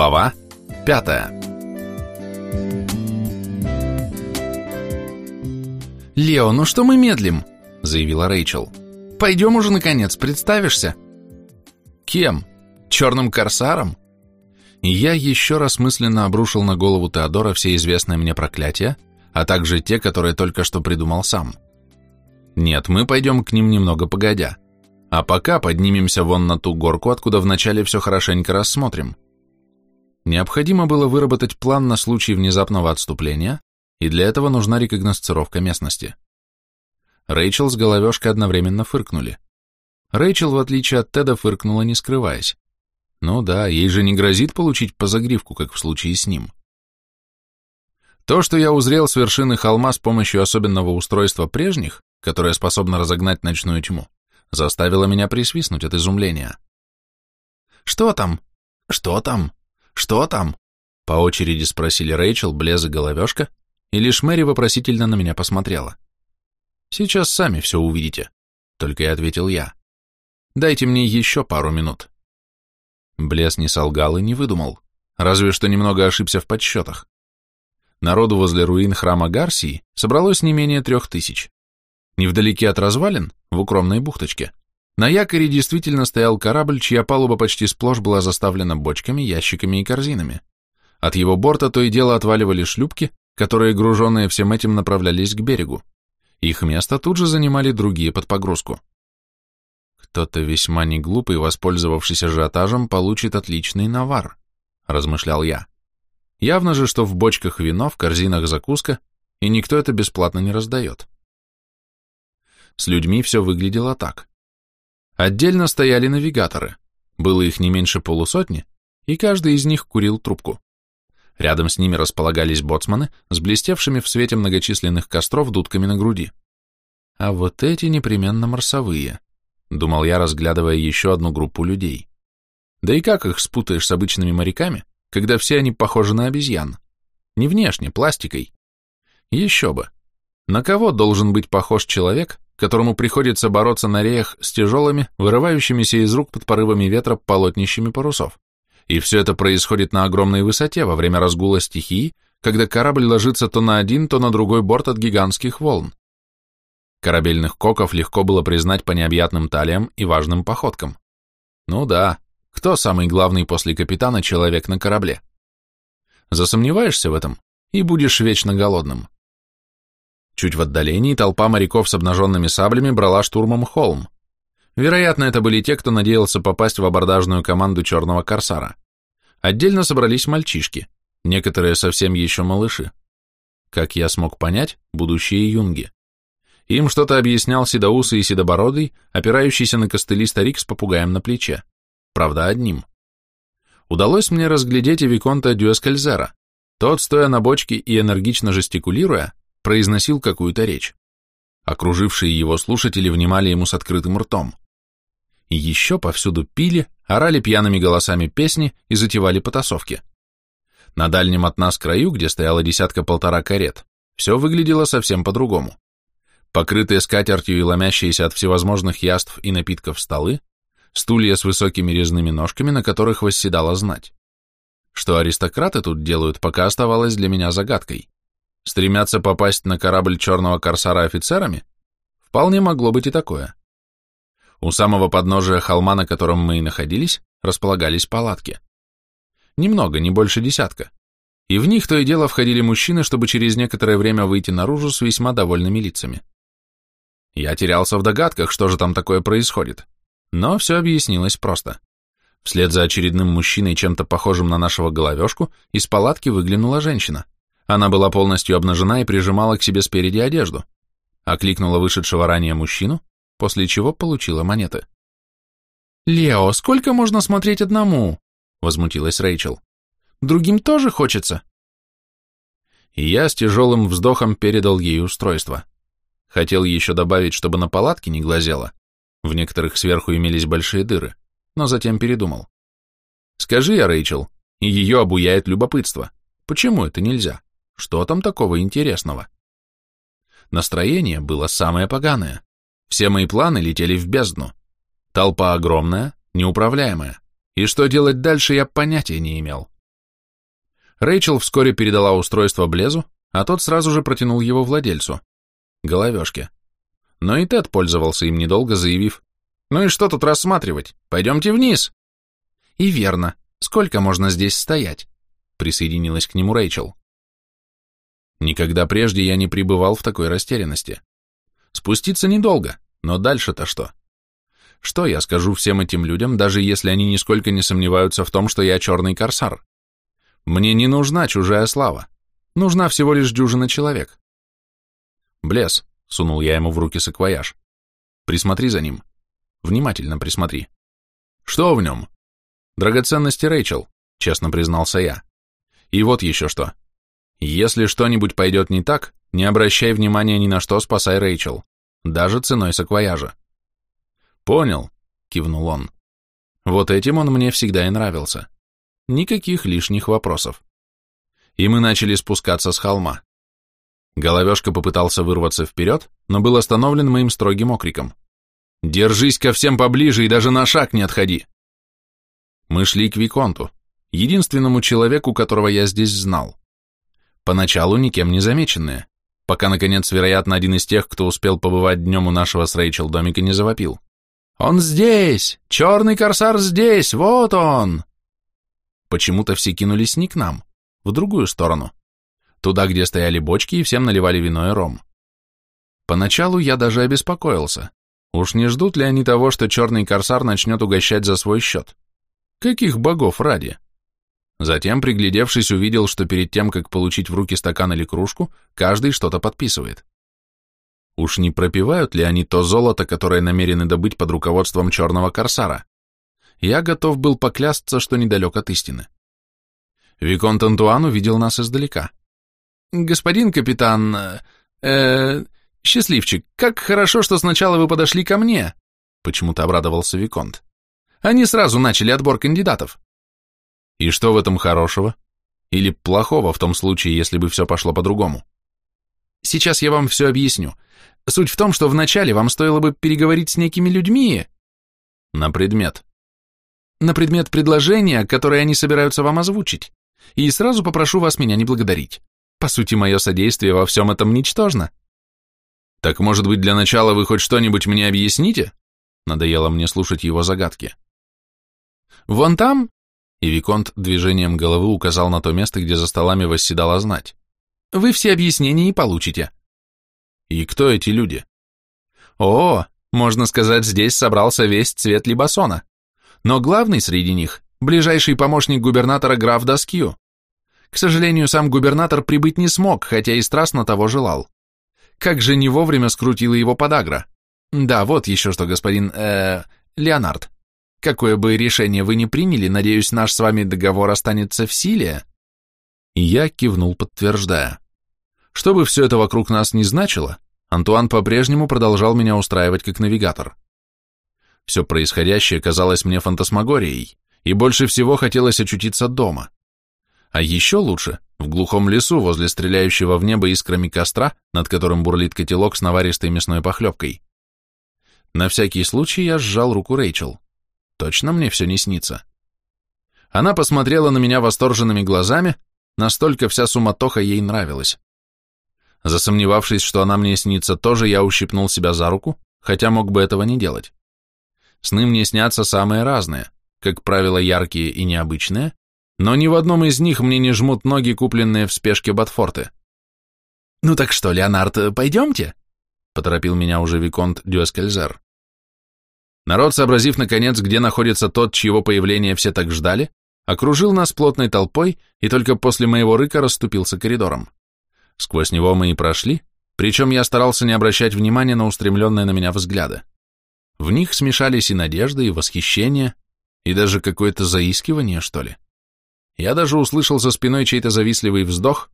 Глава пятая «Лео, ну что мы медлим?» — заявила Рэйчел. «Пойдем уже, наконец, представишься?» «Кем? Черным корсаром?» И я еще раз мысленно обрушил на голову Теодора все известные мне проклятия, а также те, которые только что придумал сам. Нет, мы пойдем к ним немного погодя. А пока поднимемся вон на ту горку, откуда вначале все хорошенько рассмотрим. Необходимо было выработать план на случай внезапного отступления, и для этого нужна рекогносцировка местности. Рэйчел с головешкой одновременно фыркнули. Рэйчел, в отличие от Теда, фыркнула, не скрываясь. Ну да, ей же не грозит получить по загривку, как в случае с ним. То, что я узрел с вершины холма с помощью особенного устройства прежних, которое способно разогнать ночную тьму, заставило меня присвистнуть от изумления. «Что там? Что там? Что там?» По очереди спросили Рэйчел, Блез и Головешка, и лишь Мэри вопросительно на меня посмотрела. «Сейчас сами все увидите», — только и ответил я. «Дайте мне еще пару минут». Блес не солгал и не выдумал, разве что немного ошибся в подсчетах. Народу возле руин храма Гарсии собралось не менее трех тысяч. Невдалеке от развалин, в укромной бухточке, на якоре действительно стоял корабль, чья палуба почти сплошь была заставлена бочками, ящиками и корзинами. От его борта то и дело отваливали шлюпки, которые, груженные всем этим, направлялись к берегу. Их место тут же занимали другие под погрузку. Кто-то весьма неглупый, воспользовавшись ажиотажем, получит отличный навар, размышлял я. Явно же, что в бочках вино, в корзинах закуска, и никто это бесплатно не раздает. С людьми все выглядело так. Отдельно стояли навигаторы, было их не меньше полусотни, и каждый из них курил трубку. Рядом с ними располагались боцманы с блестевшими в свете многочисленных костров дудками на груди. А вот эти непременно марсовые, думал я, разглядывая еще одну группу людей. Да и как их спутаешь с обычными моряками, когда все они похожи на обезьян? Не внешне, пластикой. Еще бы. На кого должен быть похож человек, которому приходится бороться на реях с тяжелыми, вырывающимися из рук под порывами ветра полотнищами парусов. И все это происходит на огромной высоте во время разгула стихии, когда корабль ложится то на один, то на другой борт от гигантских волн. Корабельных коков легко было признать по необъятным талиям и важным походкам. Ну да, кто самый главный после капитана человек на корабле? Засомневаешься в этом и будешь вечно голодным. Чуть в отдалении толпа моряков с обнаженными саблями брала штурмом холм. Вероятно, это были те, кто надеялся попасть в абордажную команду черного корсара. Отдельно собрались мальчишки, некоторые совсем еще малыши. Как я смог понять, будущие юнги. Им что-то объяснял седоусый и седобородый, опирающийся на костыли старик с попугаем на плече. Правда, одним. Удалось мне разглядеть и Виконта Дюэскальзера. Тот, стоя на бочке и энергично жестикулируя, произносил какую-то речь. Окружившие его слушатели внимали ему с открытым ртом. И еще повсюду пили, орали пьяными голосами песни и затевали потасовки. На дальнем от нас краю, где стояла десятка-полтора карет, все выглядело совсем по-другому. Покрытые скатертью и ломящиеся от всевозможных яств и напитков столы, стулья с высокими резными ножками, на которых восседала знать. Что аристократы тут делают, пока оставалось для меня загадкой. Стремятся попасть на корабль черного корсара офицерами? Вполне могло быть и такое. У самого подножия холма, на котором мы и находились, располагались палатки. Немного, не больше десятка. И в них то и дело входили мужчины, чтобы через некоторое время выйти наружу с весьма довольными лицами. Я терялся в догадках, что же там такое происходит. Но все объяснилось просто. Вслед за очередным мужчиной, чем-то похожим на нашего головешку, из палатки выглянула женщина. Она была полностью обнажена и прижимала к себе спереди одежду. Окликнула вышедшего ранее мужчину, после чего получила монеты. «Лео, сколько можно смотреть одному?» — возмутилась Рэйчел. «Другим тоже хочется?» И я с тяжелым вздохом передал ей устройство. Хотел еще добавить, чтобы на палатке не глазело. В некоторых сверху имелись большие дыры, но затем передумал. Скажи я, Рэйчел, ее обуяет любопытство. Почему это нельзя? Что там такого интересного? Настроение было самое поганое. Все мои планы летели в бездну. Толпа огромная, неуправляемая. И что делать дальше, я понятия не имел. Рэйчел вскоре передала устройство Блезу, а тот сразу же протянул его владельцу, головешке. Но и Тед пользовался им недолго, заявив, «Ну и что тут рассматривать? Пойдемте вниз!» «И верно. Сколько можно здесь стоять?» Присоединилась к нему Рэйчел. Никогда прежде я не пребывал в такой растерянности. Спуститься недолго, но дальше-то что? Что я скажу всем этим людям, даже если они нисколько не сомневаются в том, что я черный корсар? Мне не нужна чужая слава. Нужна всего лишь дюжина человек. Блес, сунул я ему в руки саквояж. Присмотри за ним. Внимательно присмотри. Что в нем? Драгоценности Рэйчел, честно признался я. И вот еще что. Если что-нибудь пойдет не так, не обращай внимания ни на что, спасай Рэйчел. Даже ценой саквояжа. Понял, кивнул он. Вот этим он мне всегда и нравился. Никаких лишних вопросов. И мы начали спускаться с холма. Головешка попытался вырваться вперед, но был остановлен моим строгим окриком. «Держись ко всем поближе и даже на шаг не отходи!» Мы шли к Виконту, единственному человеку, которого я здесь знал. Поначалу никем не замеченные, пока, наконец, вероятно, один из тех, кто успел побывать днем у нашего с Рэйчел домика, не завопил. «Он здесь! Черный корсар здесь! Вот он!» Почему-то все кинулись не к нам, в другую сторону, туда, где стояли бочки и всем наливали вино и ром. Поначалу я даже обеспокоился. Уж не ждут ли они того, что черный корсар начнет угощать за свой счет? Каких богов ради? Затем, приглядевшись, увидел, что перед тем, как получить в руки стакан или кружку, каждый что-то подписывает. Уж не пропивают ли они то золото, которое намерены добыть под руководством черного корсара? Я готов был поклясться, что недалек от истины. Виконт Антуан увидел нас издалека. «Господин капитан... Э, э, счастливчик, как хорошо, что сначала вы подошли ко мне!» Почему-то обрадовался Виконт. «Они сразу начали отбор кандидатов». И что в этом хорошего? Или плохого в том случае, если бы все пошло по-другому? Сейчас я вам все объясню. Суть в том, что вначале вам стоило бы переговорить с некими людьми. На предмет. На предмет предложения, которое они собираются вам озвучить. И сразу попрошу вас меня не благодарить. По сути, мое содействие во всем этом ничтожно. Так, может быть, для начала вы хоть что-нибудь мне объясните? Надоело мне слушать его загадки. Вон там, и Виконт движением головы указал на то место, где за столами восседала знать. «Вы все объяснения и получите». «И кто эти люди?» «О, можно сказать, здесь собрался весь цвет Либасона. Но главный среди них – ближайший помощник губернатора граф Доскью. К сожалению, сам губернатор прибыть не смог, хотя и страстно того желал. Как же не вовремя скрутила его подагра. Да, вот еще что, господин, э, Леонард. Какое бы решение вы ни приняли, надеюсь, наш с вами договор останется в силе?» И я кивнул, подтверждая. Что бы все это вокруг нас ни значило, Антуан по-прежнему продолжал меня устраивать как навигатор. Все происходящее казалось мне фантасмагорией, и больше всего хотелось очутиться дома. А еще лучше — в глухом лесу возле стреляющего в небо искрами костра, над которым бурлит котелок с наваристой мясной похлебкой. На всякий случай я сжал руку Рэйчел. Точно мне все не снится? Она посмотрела на меня восторженными глазами, настолько вся суматоха ей нравилась. Засомневавшись, что она мне снится тоже, я ущипнул себя за руку, хотя мог бы этого не делать. Сны мне снятся самые разные, как правило, яркие и необычные, но ни в одном из них мне не жмут ноги, купленные в спешке Батфорты. «Ну так что, Леонард, пойдемте?» — поторопил меня уже Виконт Дюэскальзер. Народ, сообразив наконец, где находится тот, чьего появления все так ждали, окружил нас плотной толпой и только после моего рыка расступился коридором. Сквозь него мы и прошли, причем я старался не обращать внимания на устремленные на меня взгляды. В них смешались и надежда, и восхищение, и даже какое-то заискивание, что ли. Я даже услышал за спиной чей-то завистливый вздох.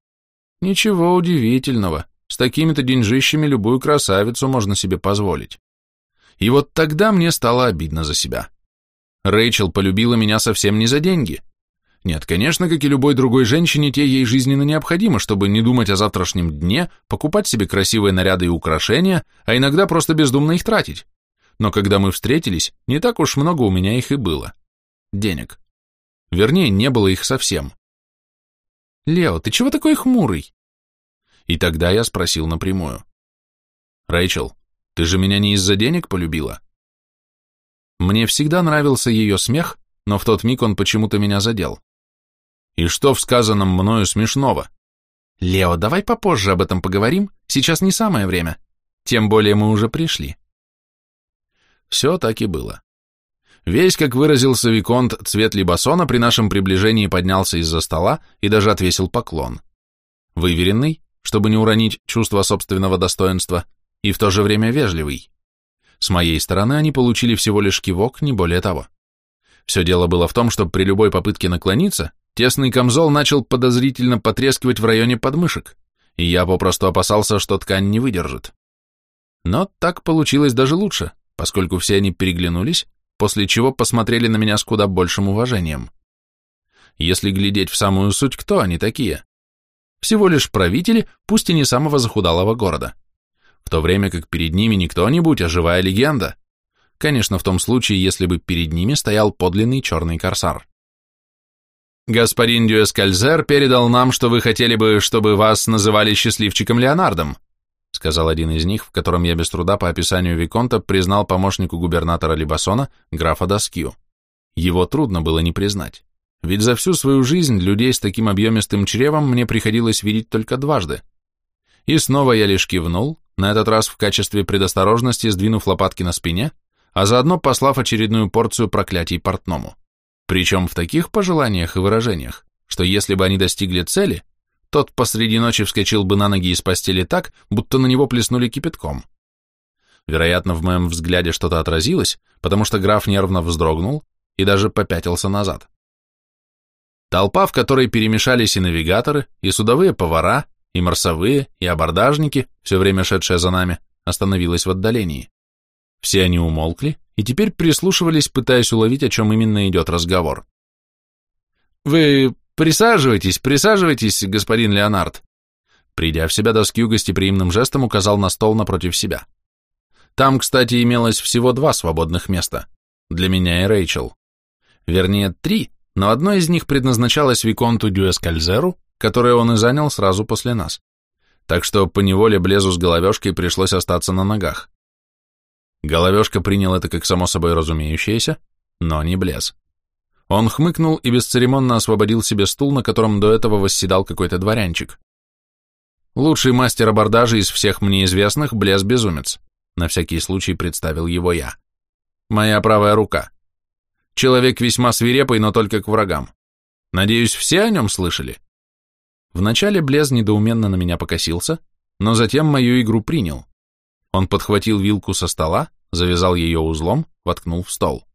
Ничего удивительного, с такими-то деньжищами любую красавицу можно себе позволить. И вот тогда мне стало обидно за себя. Рэйчел полюбила меня совсем не за деньги. Нет, конечно, как и любой другой женщине, те ей жизненно необходимо, чтобы не думать о завтрашнем дне, покупать себе красивые наряды и украшения, а иногда просто бездумно их тратить. Но когда мы встретились, не так уж много у меня их и было. Денег. Вернее, не было их совсем. Лео, ты чего такой хмурый? И тогда я спросил напрямую. Рэйчел, ты же меня не из-за денег полюбила? Мне всегда нравился ее смех, но в тот миг он почему-то меня задел. И что в сказанном мною смешного? Лео, давай попозже об этом поговорим, сейчас не самое время. Тем более мы уже пришли. Все так и было. Весь, как выразился Виконт, цвет Либасона при нашем приближении поднялся из-за стола и даже отвесил поклон. Выверенный, чтобы не уронить чувство собственного достоинства, и в то же время вежливый. С моей стороны они получили всего лишь кивок, не более того. Все дело было в том, что при любой попытке наклониться, тесный камзол начал подозрительно потрескивать в районе подмышек, и я попросту опасался, что ткань не выдержит. Но так получилось даже лучше, поскольку все они переглянулись, после чего посмотрели на меня с куда большим уважением. Если глядеть в самую суть, кто они такие? Всего лишь правители, пусть и не самого захудалого города. В то время как перед ними не кто-нибудь, а живая легенда. Конечно, в том случае, если бы перед ними стоял подлинный черный корсар. «Господин Дюэскальзер передал нам, что вы хотели бы, чтобы вас называли счастливчиком Леонардом», сказал один из них, в котором я без труда по описанию Виконта признал помощнику губернатора Либасона, графа Доскью. Его трудно было не признать, ведь за всю свою жизнь людей с таким объемистым чревом мне приходилось видеть только дважды. И снова я лишь кивнул, на этот раз в качестве предосторожности сдвинув лопатки на спине, а заодно послав очередную порцию проклятий портному. Причем в таких пожеланиях и выражениях, что если бы они достигли цели, тот посреди ночи вскочил бы на ноги из постели так, будто на него плеснули кипятком. Вероятно, в моем взгляде что-то отразилось, потому что граф нервно вздрогнул и даже попятился назад. Толпа, в которой перемешались и навигаторы, и судовые повара, и марсовые, и абордажники, все время шедшие за нами, остановилась в отдалении. Все они умолкли и теперь прислушивались, пытаясь уловить, о чем именно идет разговор. «Вы присаживайтесь, присаживайтесь, господин Леонард!» Придя в себя, Доскью гостеприимным жестом указал на стол напротив себя. Там, кстати, имелось всего два свободных места. Для меня и Рэйчел. Вернее, три, но одно из них предназначалось Виконту Дюэскальзеру, которое он и занял сразу после нас. Так что поневоле Блезу с головешкой пришлось остаться на ногах. Головешка принял это как само собой разумеющееся, но не блез. Он хмыкнул и бесцеремонно освободил себе стул, на котором до этого восседал какой-то дворянчик. Лучший мастер абордажа из всех мне известных – блез-безумец. На всякий случай представил его я. Моя правая рука. Человек весьма свирепый, но только к врагам. Надеюсь, все о нем слышали? Вначале Блез недоуменно на меня покосился, но затем мою игру принял. Он подхватил вилку со стола, завязал ее узлом, воткнул в стол.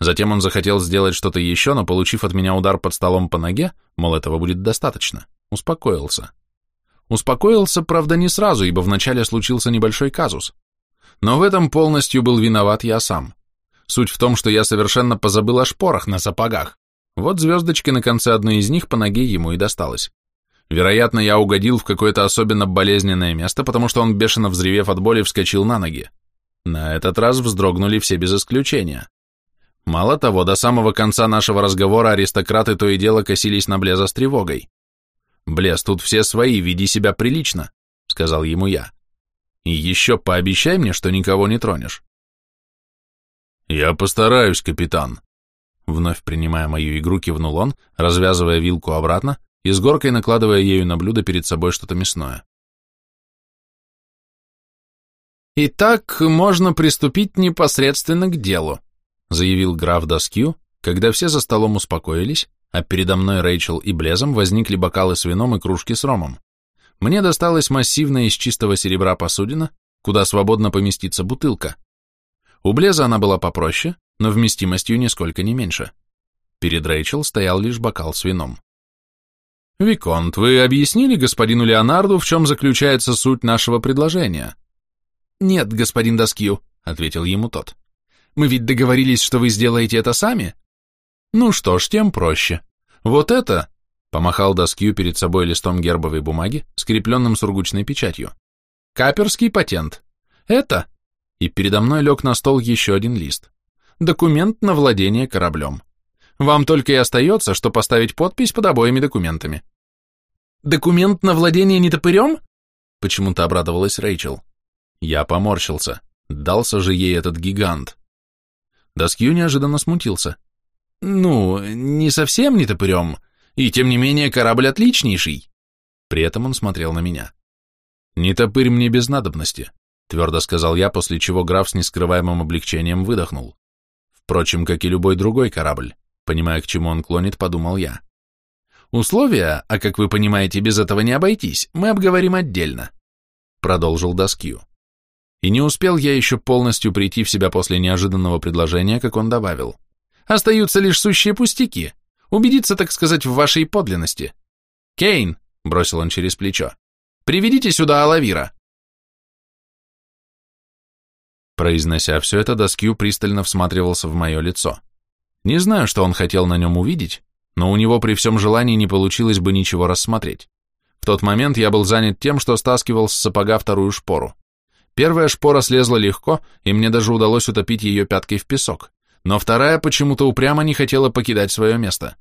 Затем он захотел сделать что-то еще, но, получив от меня удар под столом по ноге, мол, этого будет достаточно, успокоился. Успокоился, правда, не сразу, ибо вначале случился небольшой казус. Но в этом полностью был виноват я сам. Суть в том, что я совершенно позабыл о шпорах на сапогах. Вот звездочки на конце одной из них по ноге ему и досталось. Вероятно, я угодил в какое-то особенно болезненное место, потому что он, бешено взревев от боли, вскочил на ноги. На этот раз вздрогнули все без исключения. Мало того, до самого конца нашего разговора аристократы то и дело косились на Блеза с тревогой. «Блез, тут все свои, веди себя прилично», — сказал ему я. «И еще пообещай мне, что никого не тронешь». «Я постараюсь, капитан», — вновь принимая мою игру, кивнул он, развязывая вилку обратно и с горкой накладывая ею на блюдо перед собой что-то мясное. «Итак, можно приступить непосредственно к делу», заявил граф Доскью, когда все за столом успокоились, а передо мной Рэйчел и Блезом возникли бокалы с вином и кружки с ромом. Мне досталась массивная из чистого серебра посудина, куда свободно поместится бутылка. У Блеза она была попроще, но вместимостью нисколько не меньше. Перед Рэйчел стоял лишь бокал с вином. «Виконт, вы объяснили господину Леонарду, в чем заключается суть нашего предложения?» «Нет, господин Доскью», — ответил ему тот. «Мы ведь договорились, что вы сделаете это сами?» «Ну что ж, тем проще. Вот это...» — помахал Доскью перед собой листом гербовой бумаги, скрепленным сургучной печатью. «Каперский патент. Это...» И передо мной лег на стол еще один лист. «Документ на владение кораблем. Вам только и остается, что поставить подпись под обоими документами. Документ на владение нетопырем? Почему-то обрадовалась Рэйчел. Я поморщился. Дался же ей этот гигант. Доскью неожиданно смутился. Ну, не совсем нетопырем, и тем не менее корабль отличнейший. При этом он смотрел на меня. «Нетопырь мне без надобности», — твердо сказал я, после чего граф с нескрываемым облегчением выдохнул. Впрочем, как и любой другой корабль. Понимая, к чему он клонит, подумал я. Условия, а как вы понимаете, без этого не обойтись, мы обговорим отдельно, продолжил Доскью. И не успел я еще полностью прийти в себя после неожиданного предложения, как он добавил. Остаются лишь сущие пустяки. Убедиться, так сказать, в вашей подлинности. Кейн, бросил он через плечо, приведите сюда Алавира. Произнося все это, Доскью пристально всматривался в мое лицо. Не знаю, что он хотел на нем увидеть, но у него при всем желании не получилось бы ничего рассмотреть. В тот момент я был занят тем, что стаскивал с сапога вторую шпору. Первая шпора слезла легко, и мне даже удалось утопить ее пяткой в песок, но вторая почему-то упрямо не хотела покидать свое место.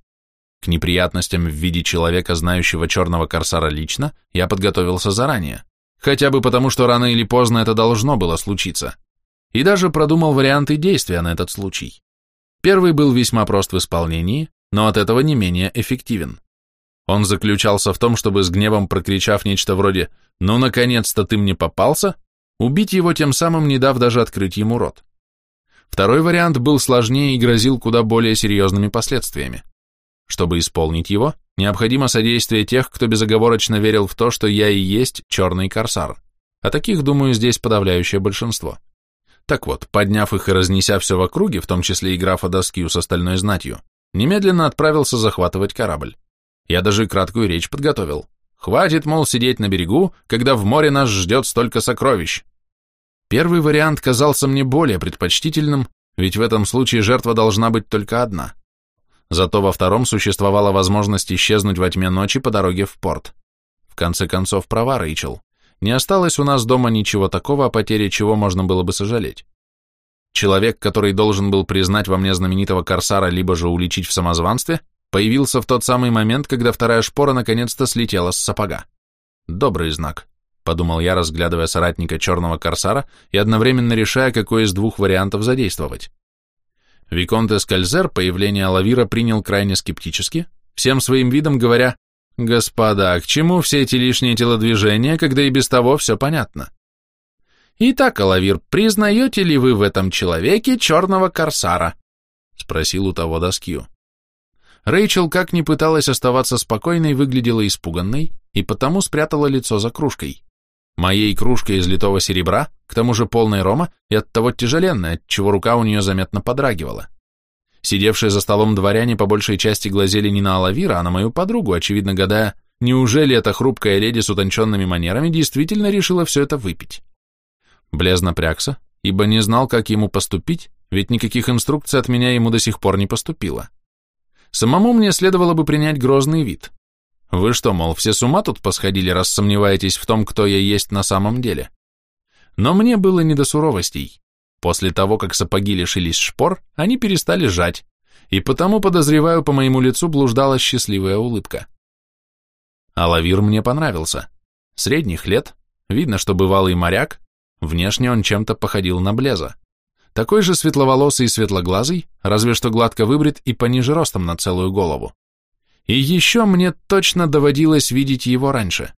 К неприятностям в виде человека, знающего черного корсара лично, я подготовился заранее, хотя бы потому, что рано или поздно это должно было случиться и даже продумал варианты действия на этот случай. Первый был весьма прост в исполнении, но от этого не менее эффективен. Он заключался в том, чтобы с гневом прокричав нечто вроде «Ну, наконец-то ты мне попался!», убить его тем самым, не дав даже открыть ему рот. Второй вариант был сложнее и грозил куда более серьезными последствиями. Чтобы исполнить его, необходимо содействие тех, кто безоговорочно верил в то, что я и есть черный корсар. А таких, думаю, здесь подавляющее большинство. Так вот, подняв их и разнеся все в округе, в том числе и графа Доскью с остальной знатью, немедленно отправился захватывать корабль. Я даже краткую речь подготовил. Хватит, мол, сидеть на берегу, когда в море нас ждет столько сокровищ. Первый вариант казался мне более предпочтительным, ведь в этом случае жертва должна быть только одна. Зато во втором существовала возможность исчезнуть во тьме ночи по дороге в порт. В конце концов, права Рэйчел. Не осталось у нас дома ничего такого, о потере чего можно было бы сожалеть. Человек, который должен был признать во мне знаменитого корсара, либо же уличить в самозванстве, появился в тот самый момент, когда вторая шпора наконец-то слетела с сапога. Добрый знак, подумал я, разглядывая соратника черного корсара и одновременно решая, какой из двух вариантов задействовать. Виконт Эскальзер появление Лавира принял крайне скептически, всем своим видом говоря, Господа, к чему все эти лишние телодвижения, когда и без того все понятно? Итак, Алавир, признаете ли вы в этом человеке черного корсара? Спросил у того доскью. Рэйчел, как ни пыталась оставаться спокойной, выглядела испуганной и потому спрятала лицо за кружкой. Моей кружкой из литого серебра, к тому же полной рома и оттого тяжеленная, отчего рука у нее заметно подрагивала. Сидевшие за столом дворяне по большей части глазели не на Алавира, а на мою подругу, очевидно гадая, неужели эта хрупкая леди с утонченными манерами действительно решила все это выпить. Блез напрягся, ибо не знал, как ему поступить, ведь никаких инструкций от меня ему до сих пор не поступило. Самому мне следовало бы принять грозный вид. Вы что, мол, все с ума тут посходили, раз сомневаетесь в том, кто я есть на самом деле? Но мне было не до суровостей. После того, как сапоги лишились шпор, они перестали жать, и потому, подозреваю, по моему лицу блуждала счастливая улыбка. Алавир мне понравился. Средних лет, видно, что бывалый моряк, внешне он чем-то походил на Блеза. Такой же светловолосый и светлоглазый, разве что гладко выбрит и пониже ростом на целую голову. И еще мне точно доводилось видеть его раньше.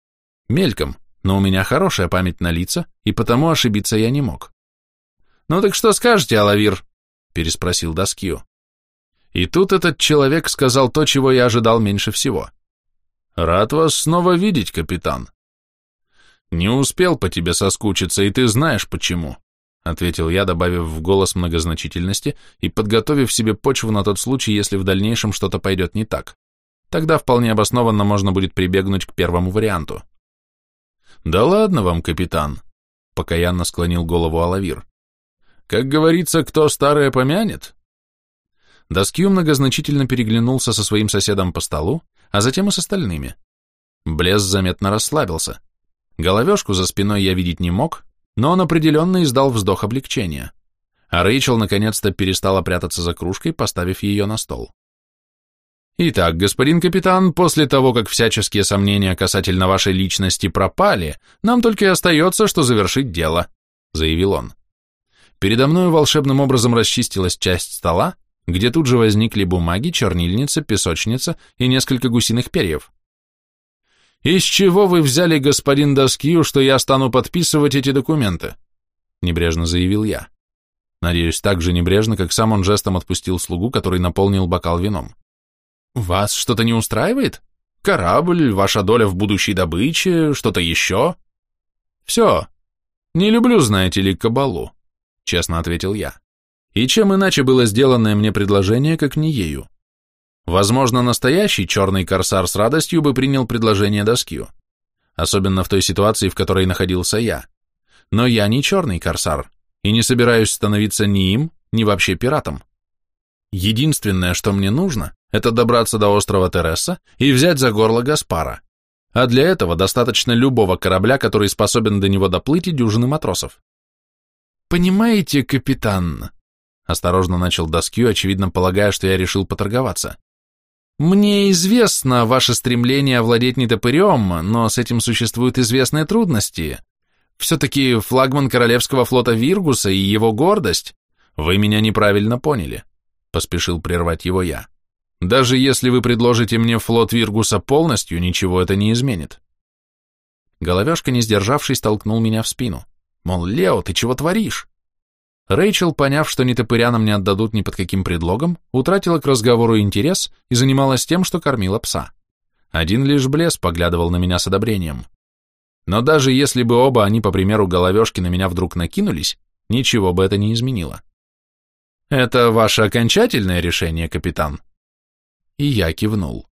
Мельком, но у меня хорошая память на лица, и потому ошибиться я не мог. «Ну так что скажете, Алавир?» – переспросил Доскью. И тут этот человек сказал то, чего я ожидал меньше всего. «Рад вас снова видеть, капитан». «Не успел по тебе соскучиться, и ты знаешь почему», — ответил я, добавив в голос многозначительности и подготовив себе почву на тот случай, если в дальнейшем что-то пойдет не так. Тогда вполне обоснованно можно будет прибегнуть к первому варианту. «Да ладно вам, капитан», — покаянно склонил голову Алавир. Как говорится, кто старое помянет? Доскью многозначительно переглянулся со своим соседом по столу, а затем и с остальными. Блез заметно расслабился. Головешку за спиной я видеть не мог, но он определенно издал вздох облегчения. А Рэйчел наконец-то перестала прятаться за кружкой, поставив ее на стол. Итак, господин капитан, после того, как всяческие сомнения касательно вашей личности пропали, нам только и остается, что завершить дело, заявил он. Передо мной волшебным образом расчистилась часть стола, где тут же возникли бумаги, чернильница, песочница и несколько гусиных перьев. «Из чего вы взяли, господин Доскью, что я стану подписывать эти документы?» — небрежно заявил я. Надеюсь, так же небрежно, как сам он жестом отпустил слугу, который наполнил бокал вином. «Вас что-то не устраивает? Корабль, ваша доля в будущей добыче, что-то еще?» «Все. Не люблю, знаете ли, кабалу», — честно ответил я. И чем иначе было сделанное мне предложение, как не ею? Возможно, настоящий черный корсар с радостью бы принял предложение Доскью, особенно в той ситуации, в которой находился я. Но я не черный корсар, и не собираюсь становиться ни им, ни вообще пиратом. Единственное, что мне нужно, это добраться до острова Тереса и взять за горло Гаспара. А для этого достаточно любого корабля, который способен до него доплыть и дюжины матросов. «Понимаете, капитан», — осторожно начал Доскью, очевидно полагая, что я решил поторговаться. «Мне известно ваше стремление овладеть нетопырем, но с этим существуют известные трудности. Все-таки флагман Королевского флота Виргуса и его гордость. Вы меня неправильно поняли», — поспешил прервать его я. «Даже если вы предложите мне флот Виргуса полностью, ничего это не изменит». Головешка, не сдержавшись, толкнул меня в спину. Мол, Лео, ты чего творишь? Рэйчел, поняв, что нетопыря нам не отдадут ни под каким предлогом, утратила к разговору интерес и занималась тем, что кормила пса. Один лишь блес поглядывал на меня с одобрением. Но даже если бы оба они, по примеру головешки, на меня вдруг накинулись, ничего бы это не изменило. «Это ваше окончательное решение, капитан?» И я кивнул.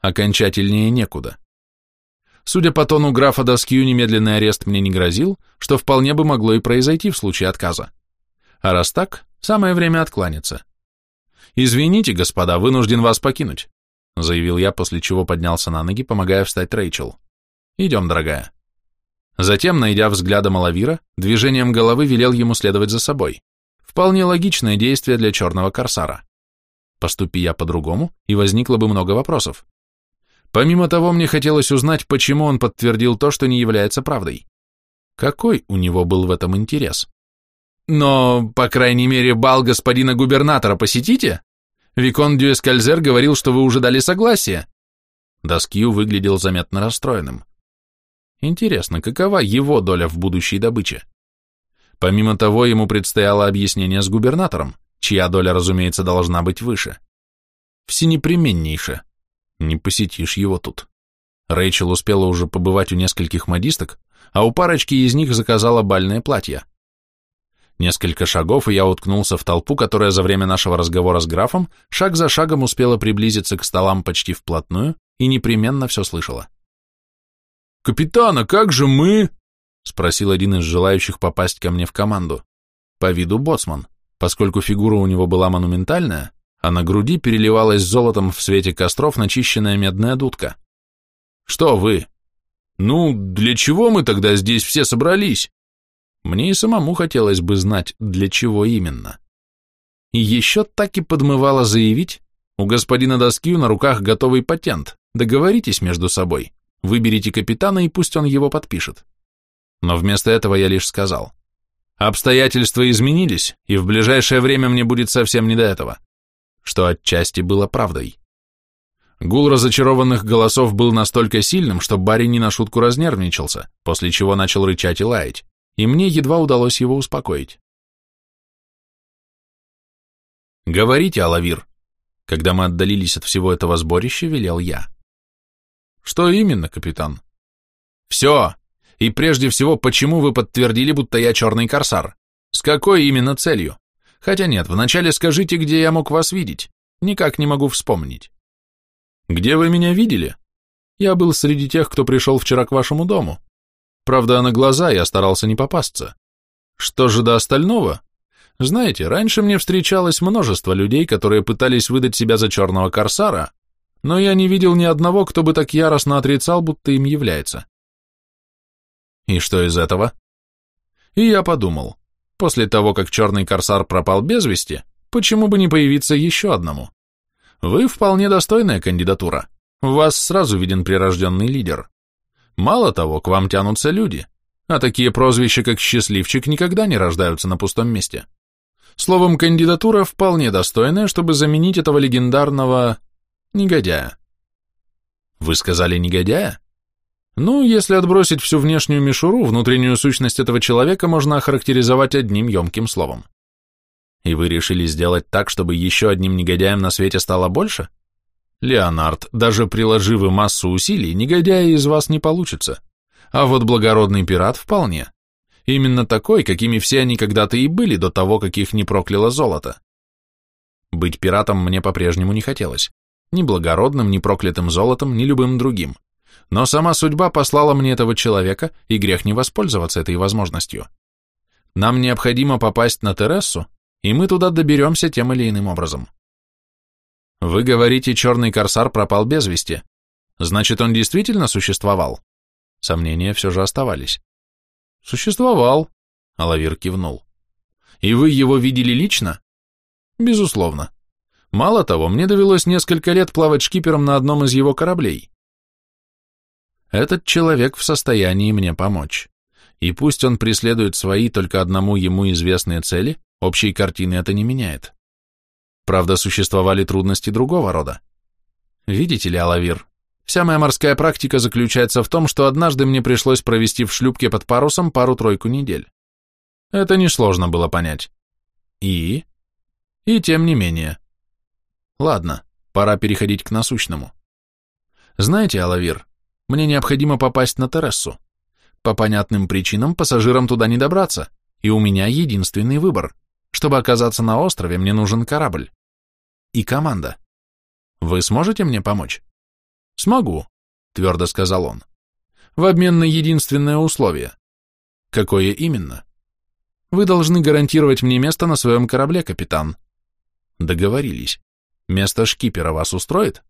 Окончательнее некуда. Судя по тону графа Доскью, немедленный арест мне не грозил, что вполне бы могло и произойти в случае отказа. А раз так, самое время откланяться. «Извините, господа, вынужден вас покинуть», заявил я, после чего поднялся на ноги, помогая встать Рэйчел. «Идем, дорогая». Затем, найдя взглядом Алавира, движением головы велел ему следовать за собой. Вполне логичное действие для черного корсара. Поступи я по-другому, и возникло бы много вопросов. Помимо того, мне хотелось узнать, почему он подтвердил то, что не является правдой. Какой у него был в этом интерес? Но, по крайней мере, бал господина губернатора посетите? Викон Дюэскальзер говорил, что вы уже дали согласие. Доскью выглядел заметно расстроенным. Интересно, какова его доля в будущей добыче? Помимо того, ему предстояло объяснение с губернатором, чья доля, разумеется, должна быть выше. Всенепременнейше. Не посетишь его тут. Рэйчел успела уже побывать у нескольких модисток, а у парочки из них заказала бальное платье. Несколько шагов, и я уткнулся в толпу, которая за время нашего разговора с графом шаг за шагом успела приблизиться к столам почти вплотную и непременно все слышала. «Капитан, а как же мы?» — спросил один из желающих попасть ко мне в команду. По виду боцман, поскольку фигура у него была монументальная, а на груди переливалась золотом в свете костров начищенная медная дудка. «Что вы?» «Ну, для чего мы тогда здесь все собрались?» Мне и самому хотелось бы знать, для чего именно. И еще так и подмывало заявить, у господина Доскью на руках готовый патент, договоритесь между собой, выберите капитана и пусть он его подпишет. Но вместо этого я лишь сказал, обстоятельства изменились, и в ближайшее время мне будет совсем не до этого, что отчасти было правдой. Гул разочарованных голосов был настолько сильным, что Барри не на шутку разнервничался, после чего начал рычать и лаять и мне едва удалось его успокоить. «Говорите, Алавир!» Когда мы отдалились от всего этого сборища, велел я. «Что именно, капитан?» «Все! И прежде всего, почему вы подтвердили, будто я черный корсар? С какой именно целью? Хотя нет, вначале скажите, где я мог вас видеть. Никак не могу вспомнить». «Где вы меня видели?» «Я был среди тех, кто пришел вчера к вашему дому. Правда, на глаза я старался не попасться. Что же до остального? Знаете, раньше мне встречалось множество людей, которые пытались выдать себя за черного корсара, но я не видел ни одного, кто бы так яростно отрицал, будто им является. И что из этого? И я подумал, после того, как черный корсар пропал без вести, почему бы не появиться еще одному? Вы вполне достойная кандидатура. В вас сразу виден прирожденный лидер. Мало того, к вам тянутся люди, а такие прозвища, как «счастливчик», никогда не рождаются на пустом месте. Словом, кандидатура вполне достойная, чтобы заменить этого легендарного... негодяя. Вы сказали негодяя? Ну, если отбросить всю внешнюю мишуру, внутреннюю сущность этого человека можно охарактеризовать одним емким словом. И вы решили сделать так, чтобы еще одним негодяем на свете стало больше? Леонард, даже приложив массу усилий, негодяя из вас не получится. А вот благородный пират вполне. Именно такой, какими все они когда-то и были до того, как их не прокляло золото. Быть пиратом мне по-прежнему не хотелось. Ни благородным, ни проклятым золотом, ни любым другим. Но сама судьба послала мне этого человека, и грех не воспользоваться этой возможностью. Нам необходимо попасть на Терессу, и мы туда доберемся тем или иным образом. Вы говорите, черный корсар пропал без вести. Значит, он действительно существовал? Сомнения все же оставались. Существовал, Алавир кивнул. И вы его видели лично? Безусловно. Мало того, мне довелось несколько лет плавать шкипером на одном из его кораблей. Этот человек в состоянии мне помочь. И пусть он преследует свои только одному ему известные цели, общей картины это не меняет. Правда, существовали трудности другого рода. Видите ли, Алавир, вся моя морская практика заключается в том, что однажды мне пришлось провести в шлюпке под парусом пару-тройку недель. Это несложно было понять. И? И тем не менее. Ладно, пора переходить к насущному. Знаете, Алавир, мне необходимо попасть на Терессу. По понятным причинам пассажирам туда не добраться, и у меня единственный выбор. Чтобы оказаться на острове, мне нужен корабль. И команда. Вы сможете мне помочь? Смогу, твердо сказал он. В обмен на единственное условие. Какое именно? Вы должны гарантировать мне место на своем корабле, капитан. Договорились. Место шкипера вас устроит?